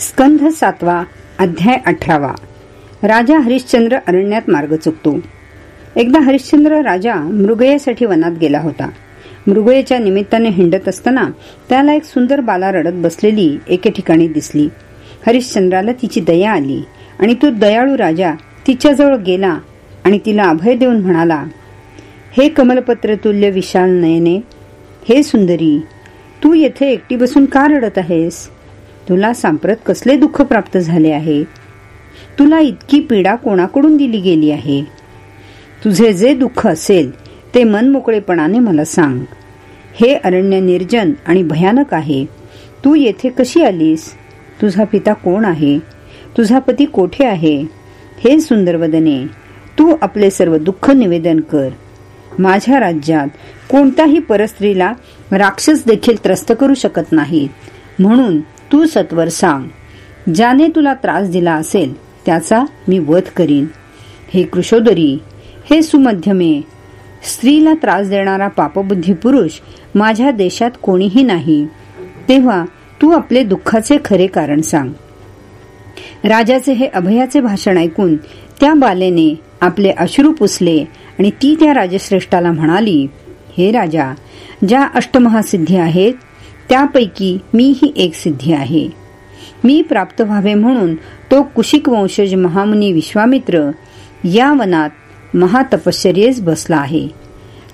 स्कंध सातवा अध्याय अठरावा. राजा हरिश्चंद्र अरण्यात मार्ग चुकतो. एकदा हरिश्चंद्र राजा मृगयेसाठी वनात गेला होता. मृगयेच्या निमित्ताने हिंडत असताना त्याला एक सुंदर बाला रडत बसलेली एके ठिकाणी दिसली. हरिश्चंद्राला तिची दया आली आणि तो दयाळू राजा तिच्याजवळ गेला आणि तिला अभय देऊन म्हणाला हे कमलपत्र तुल्य विशाल नयने हे सुंदरी तू येथे एकटी बसून का रडत आहेस? तुला सांप्रत कसले दुःख प्राप्त झाले आहे? तुला इतकी पीडा कोणाकडून दिली गेली आहे? तुझे जे दुःख असेल ते मनमोकळेपणाने मला सांग. हे अरण्य निर्जन आणि भयानक आहे. तू येथे कशी आलीस? तुझा पिता कोण आहे? तुझा पती कोठे आहे? हे सुंदरवदने तू आपले सर्व दुःख निवेदन कर. माझ्या राज्यात कोणत्याही परस्त्रीला राक्षस देखील त्रस्त करू शकत नाहीत. म्हणून तू सत्वर सांग. ज्याने तुला त्रास दिला असेल त्याचा मी वध करीन. हे कृषोदरी हे सुमध्यमे स्त्रीला त्रास देणारा पापबुद्धी पुरुष माझ्या देशात कोणीही नाही. तेव्हा तू आपले दुःखाचे खरे कारण सांग. राजाचे हे अभयाचे भाषण ऐकून त्या बालेने आपले अश्रू पुसले आणि ती त्या राजश्रेष्ठाला म्हणाली हे राजा ज्या अष्टमहासिद्धी आहेत त्यापैकी मी ही एक सिद्धी आहे. मी प्राप्त व्हावे म्हणून तो कुशिक वंशज महामुनी विश्वामित्र या वनात महातपश्चर्येस बसला आहे.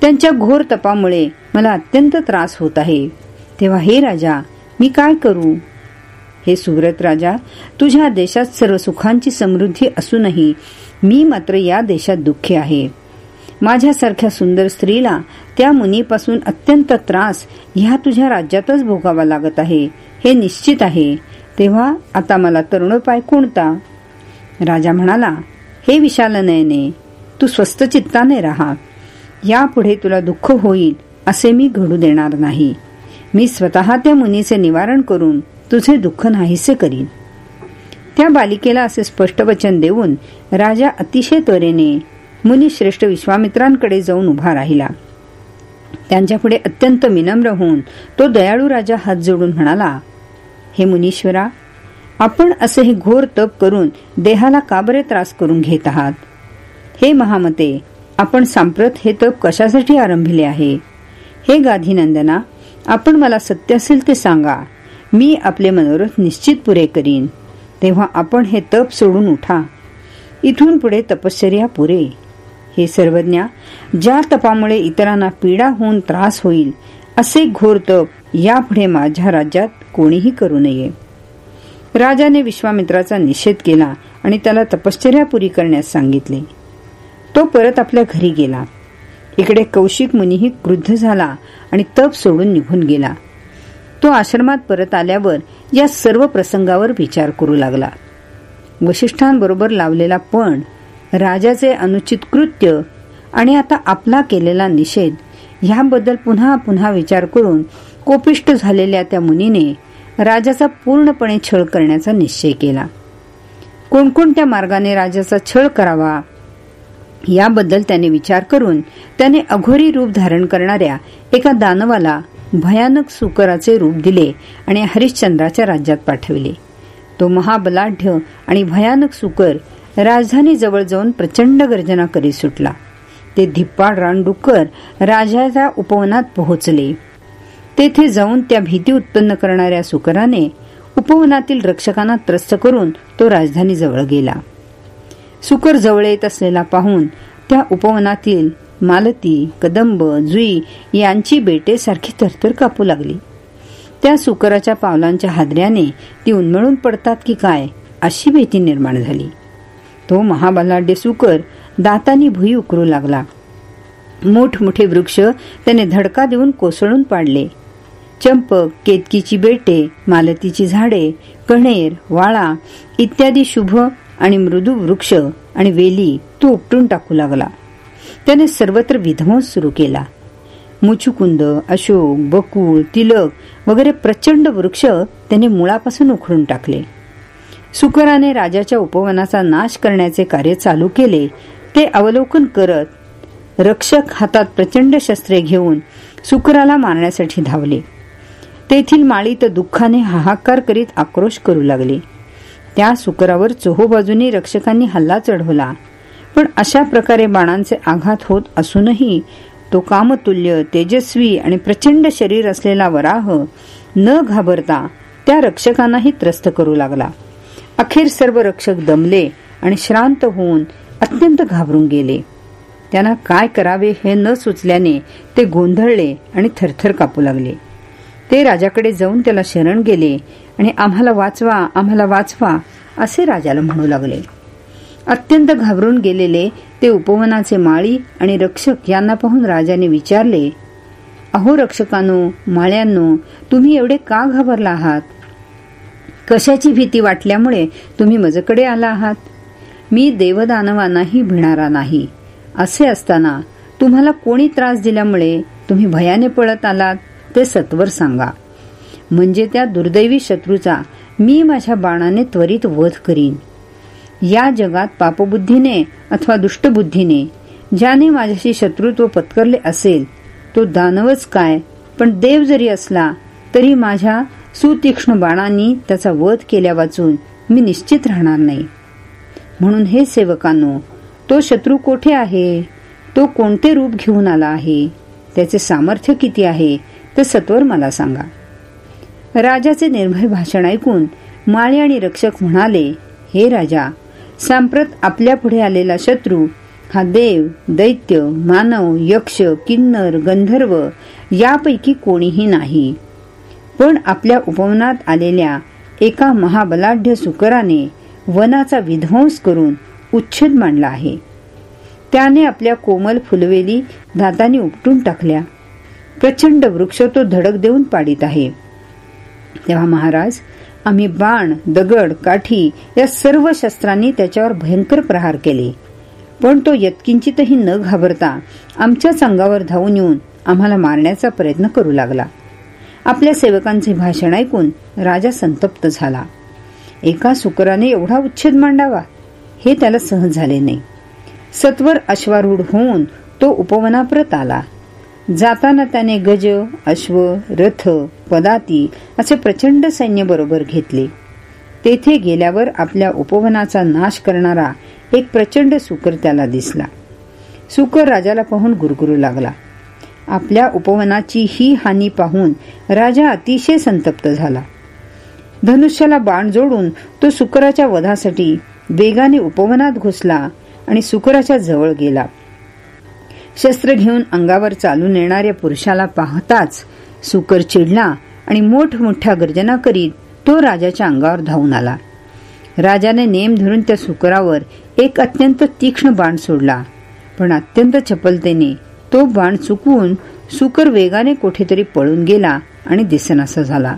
त्यांच्या घोर तपामुळे मला अत्यंत त्रास होत आहे. तेव्हा हे राजा मी काय करू? हे सुव्रत राजा तुझ्या देशात सर्व सुखांची समृद्धी असूनही मी मात्र या देशात दुःखी आहे. माझ्यासारख्या सुंदर स्त्रीला त्या मुनीपासून अत्यंत त्रास ह्या तुझ्या राज्यातच भोगावा लागत आहे. हे निश्चित आहे. तेव्हा आता मला तरुणोपाय कोणता? राजा म्हणाला हे विशालनयने तू स्वस्त चित्ताने राहा. यापुढे तुला दुःख होईल असे मी घडू देणार नाही. मी स्वतः त्या मुनीचे निवारण करून तुझे दुःख नाहीसे करीन. त्या बालिकेला असे स्पष्ट वचन देऊन राजा अतिशय त्वरेने मुनी श्रेष्ठ विश्वामित्रांकडे जाऊन उभा राहिला. त्यांच्यापुढे अत्यंत विनम्र होऊन तो दयाळू राजा हात जोडून म्हणाला हे मुनीश्वरा आपण असे हे घोर तप करून देहाला का बरे त्रास करून घेत आहात? हे महामते आपण सांप्रत हे तप कशासाठी आरंभिले आहे? हे गाधीनंदना आपण मला सत्य असेल ते सांगा. मी आपले मनोरथ निश्चित पुरे करीन. तेव्हा आपण हे तप सोडून उठा. इथून पुढे तपश्चर्या पुरे. हे सर्वज्ञा ज्या तपामुळे इतरांना पीडा होऊन त्रास होईल असे घोर तप यापुढे माझ्या राज्यात कोणीही करू नये. राजाने विश्वामित्राचा निषेध केला आणि त्याला तपश्चर्या पुरी करण्यास सांगितले. तो परत आपल्या घरी गेला. इकडे कौशिक मुनीही क्रुद्ध झाला आणि तप सोडून निघून गेला. तो आश्रमात परत आल्यावर या सर्व प्रसंगावर विचार करू लागला. वशिष्ठांबरोबर लावलेला पण राजाचे अनुचित कृत्य आणि आता आपला केलेला निषेध ह्याबद्दल पुन्हा पुन्हा विचार करून कोपिष्ट झालेल्या त्या मुनीने राजाचा पूर्णपणे छळ करण्याचा निश्चय केला. कोणकोणत्या मार्गाने राजाचा छळ करावा याबद्दल त्याने विचार करून त्याने अघोरी रूप धारण करणाऱ्या एका दानवाला भयानक सुकराचे रूप दिले आणि हरिश्चंद्राच्या राज्यात पाठविले. तो महाबलाढ्य आणि भयानक सुकर राजधानी जवळ जाऊन प्रचंड गर्जना करीत सुटला. ते धिप्पाड रानडुक्कर राजाच्या उपवनात पोहोचले. तेथे जाऊन त्या भीती उत्पन्न करणाऱ्या सुकराने उपवनातील रक्षकांना त्रस्त करून तो राजधानी जवळ गेला. सुकर जवळ येत असलेला पाहून त्या उपवनातील मालती कदंब जुई यांची बेटे सारखी थरथर कापू लागली. त्या सुकराच्या पावलांच्या हादऱ्याने ती उन्मळून पडतात की काय अशी भीती निर्माण झाली. तो महाबलाढ्य सुकर दातानी भुई उकरू लागला. मोठमोठे वृक्ष त्याने धडका देऊन कोसळून पाडले. चंपक केतकीची बेटे मालतीची झाडे कणेर वाळा इत्यादी शुभ आणि मृदू वृक्ष आणि वेली तो उपटून टाकू लागला. त्याने सर्वत्र विध्वंस सुरू केला. मुचुकुंद अशोक बकुळ तिलक वगैरे प्रचंड वृक्ष त्याने मुळापासून उखडून टाकले. सुकराने राजाच्या उपवनाचा नाश करण्याचे कार्य चालू केले. ते अवलोकन करत रक्षक हातात प्रचंड शस्त्रे घेऊन सुकराला मारण्यासाठी धावले. तेथील माळी तर दुःखाने हाहाकार करीत आक्रोश करू लागले. त्या सुकरावर चोहोबाजूनी रक्षकांनी हल्ला चढवला. पण अशा प्रकारे बाणांचे आघात होत असूनही तो कामतुल्य तेजस्वी आणि प्रचंड शरीर असलेला वराह न घाबरता त्या रक्षकांनाही त्रस्त करू लागला. अखेर सर्व रक्षक दमले आणि श्रांत होऊन अत्यंत घाबरून गेले. त्यांना काय करावे हे न सुचल्याने ते गोंधळले आणि थरथर कापू लागले. ते राजाकडे जाऊन त्याला शरण गेले आणि आम्हाला वाचवा आम्हाला वाचवा असे राजाला म्हणू लागले. अत्यंत घाबरून गेलेले ते उपवनाचे माळी आणि रक्षक यांना पाहून राजाने विचारले अहो रक्षकानो माळ्यांनो तुम्ही एवढे का घाबरला आहात? कशाची भीती वाटल्यामुळे तुम्ही मजकडे आला आहात? मी देवदानवांनाही भिणारा नाही. असे असताना तुम्हाला कोणी त्रास दिल्यामुळे तुम्ही भयाने पळत आलात ते सत्वर सांगा. म्हणजे त्या दुर्दैवी शत्रूचा मी माझ्या बाणाने त्वरित वध करीन. या जगात पापबुद्धीने अथवा दुष्टबुद्धीने ज्याने माझ्याशी शत्रुत्व पत्करले असेल तो दानवच काय? पण देव जरी असला तरी माझ्या सुतीक्ष्ण बाणांनी त्याचा वध केल्या वाचून मी निश्चित राहणार नाही. म्हणून हे सेवकांनो तो शत्रू कोठे आहे? तो कोणते रूप घेऊन आला आहे? त्याचे सामर्थ्य किती आहे? ते सत्वर मला सांगा. राजाचे निर्भय भाषण ऐकून माळे आणि रक्षक म्हणाले हे राजा सांप्रत आपल्या पुढे आलेला शत्रू हा देव दैत्य मानव यक्ष किन्नर गंधर्व यापैकी कोणीही नाही. पण आपल्या उपवनात आलेल्या एका महाबलाढ्य सुकराने वनाचा विध्वंस करून उच्छेद मांडला आहे. त्याने आपल्या कोमल फुलवेली दातांनी उपटून टाकल्या. प्रचंड वृक्ष तो धडक देऊन पाडित आहे. तेव्हा महाराज आम्ही बाण दगड काठी या सर्व शस्त्रांनी त्याच्यावर भयंकर प्रहार केले. पण तो यत्किंचितही न घाबरता आमच्याच अंगावर धावून येऊन आम्हाला मारण्याचा प्रयत्न करू लागला. आपल्या सेवकांचे भाषण ऐकून राजा संतप्त झाला. एका सुकराने एवढा उच्छेद मांडावा हे त्याला सहज झाले नाही. सत्वर अश्वारूढ होऊन तो उपवनाप्रत आला. जाताना त्याने गज अश्व रथ पदाती असे प्रचंड सैन्य बरोबर घेतले. तेथे गेल्यावर आपल्या उपवनाचा नाश करणारा एक प्रचंड सुकर त्याला दिसला. सुकर राजाला पाहून गुरगुरू लागला. आपल्या उपवनाची ही हानी पाहून राजा अतिशय संतप्त झाला. धनुष्याला बाण जोडून तो सुकराच्या वधासाठी वेगाने उपवनात घुसला आणि सुकराच्या जवळ गेला. शस्त्र घेऊन अंगावर चालून येणाऱ्या पुरुषाला पाहताच सुकर चिडला आणि मोठमोठ्या गर्जना करीत तो राजाच्या अंगावर धावून आला. राजाने नेम धरून त्या सुकरावर एक अत्यंत तीक्ष्ण बाण सोडला पण अत्यंत चपलतेने तो बाण चुकवून सुकर वेगाने कुठेतरी पळून गेला आणि दिसनासा झाला.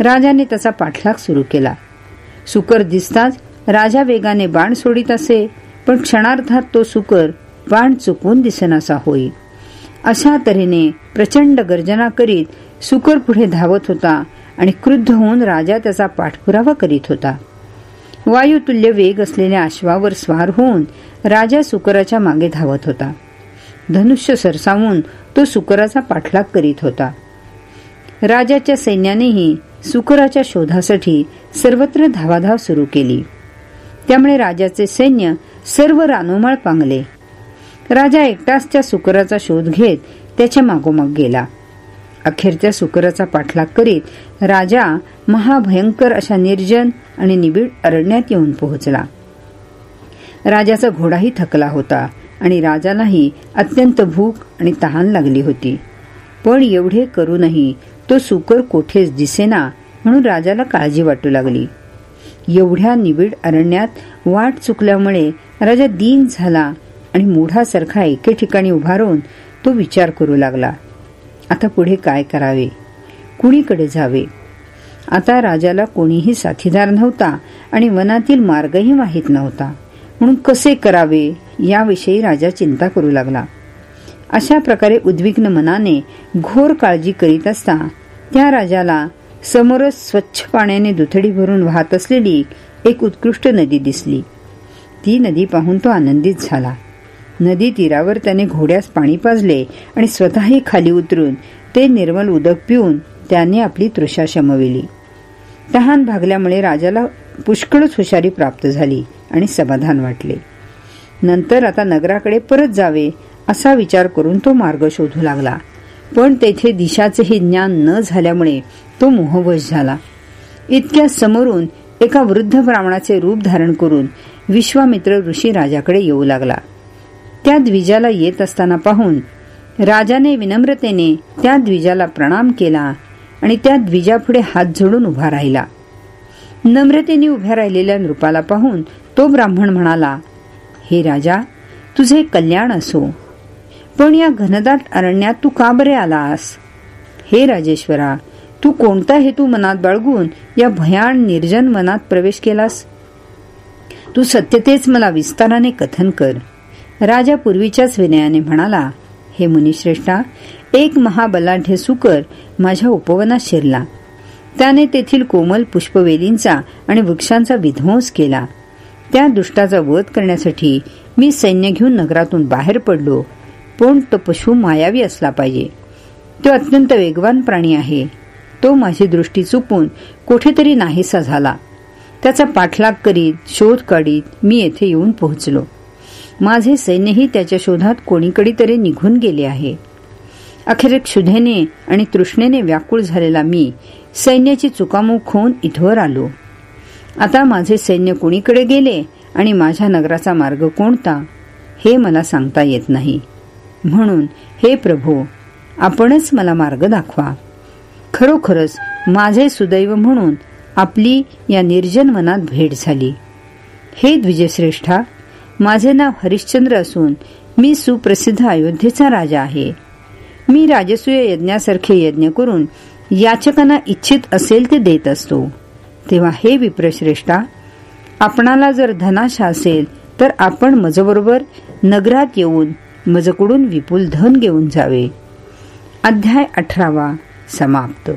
राजाने त्याचा पाठलाग सुरू केला. सुकर दिसताच राजा वेगाने बाण सोडित असे पण क्षणार्धात तो सुकर बाण चुकवून दिसनासा होई. अशा तऱ्हेने प्रचंड गर्जना करीत सुकर पुढे धावत होता आणि क्रुद्ध होऊन राजा त्याचा पाठपुरावा करीत होता. वायुतुल्य वेग असलेल्या अश्वावर स्वार होऊन राजा सुकराच्या मागे धावत होता. धनुष्य सरसावून तो सुकराचा पाठलाग करीत होता. राजाच्या सैन्यानेही सुकराच्या शोधासाठी सर्वत्र धावाधाव सुरू केली. त्यामुळे राजाचे सैन्य सर्व रानोमाळ पांगले. राजा एकटाच त्या सुकराचा शोध घेत त्याच्या मागोमाग गेला. अखेर त्या सुकराचा पाठलाग करीत राजा महाभयंकर अशा निर्जन आणि निबिड अरण्यात येऊन पोहोचला. राजाचा घोडाही थकला होता. आणि राजालाही अत्यंत भूक आणि तहान लागली होती. पण एवढे करूनही तो सुकर कोठेच दिसेना म्हणून राजाला काळजी वाटू लागली. एवढ्या निबिड अरण्यात वाट चुकल्यामुळे राजा दीन झाला आणि मुढासारखा एके ठिकाणी उभा राहून तो विचार करू लागला. आता पुढे काय करावे? कुणीकडे जावे? आता राजाला कोणीही साथीदार नव्हता आणि वनातील मार्गही माहीत नव्हता. म्हणून कसे करावे? याविषयी राजा चिंता करू लागला. अशा प्रकारे उद्विग्न मनाने घोर काळजी करीत असता त्या राजाला समोरच स्वच्छ पाण्याने दुथडी भरून वाहत असलेली एक उत्कृष्ट नदी दिसली. ती नदी पाहून तो आनंदित झाला. नदी तीरावर त्याने घोड्यास पाणी पाजले आणि स्वतःही खाली उतरून ते निर्मल उदक पिऊन त्याने आपली तृषा शमविली. तहान भागल्यामुळे राजाला पुष्कळच हुशारी प्राप्त झाली आणि समाधान वाटले. नंतर आता नगराकडे परत जावे असा विचार करून तो मार्ग शोधू लागला. पण तेथे दिशाचेही ज्ञान न झाल्यामुळे तो मोहवश झाला. इतक्या समोरून एका वृद्ध ब्राह्मणाचे रूप धारण करून विश्वामित्र ऋषी राजाकडे येऊ लागला. त्या द्विजाला येत असताना पाहून राजाने विनम्रतेने त्या द्विजाला प्रणाम केला आणि त्या द्विजापुढे हात जोडून उभा राहिला. नम्रतेने उभ्या राहिलेल्या नृपाला पाहून तो ब्राह्मण म्हणाला हे राजा तुझे कल्याण असो. पण या घनदाट अरण्यात तू का बरे आलास? हे राजेश्वरा तू कोणता हेतू मनात बाळगून या भयान निर्जन मनात प्रवेश केलास? तू सत्यतेच मला विस्ताराने कथन कर. राजा पूर्वीच्याच विनयाने म्हणाला हे मुनिश्रेष्ठा एक महाबलाढ्य सुकर माझ्या उपवनात शिरला. त्याने तेथील कोमल पुष्पवेलींचा आणि वृक्षांचा विध्वंस केला. त्या दुष्टाचा वध करण्यासाठी मी सैन्य घेऊन नगरातून बाहेर पडलो. पण तो पशु मायावी असला पाहिजे. तो अत्यंत वेगवान प्राणी आहे. तो माझी दृष्टी चुकून कुठेतरी नाहीसा झाला. त्याचा पाठलाग करीत शोध काढीत मी येथे येऊन पोहोचलो. माझे सैन्यही त्याच्या शोधात कोणीकडे तरी निघून गेले आहे. अखेर क्षुधेने आणि तृष्णेने व्याकुळ झालेला मी सैन्याची चुकामुख होऊन इथवर आलो. आता माझे सैन्य कुणीकडे गेले आणि माझ्या नगराचा मार्ग कोणता हे मला सांगता येत नाही. म्हणून हे प्रभू आपणच मला मार्ग दाखवा. खरोखरच माझे सुदैव म्हणून आपली या निर्जन मनात भेट झाली. हे द्विजश्रेष्ठा माझे नाव हरिश्चंद्र असून मी सुप्रसिद्ध अयोध्येचा राजा आहे. मी राजसूय यज्ञासारखे यज्ञ करून याचकांना इच्छित असेल ते देत असतो. तेव्हा हे विप्रश्रेष्ठा आपणाला जर धनाशा असेल तर आपण मजबरोबर नगरात येऊन मजकडून विपुल धन घेऊन जावे. अध्याय अठरावा समाप्त.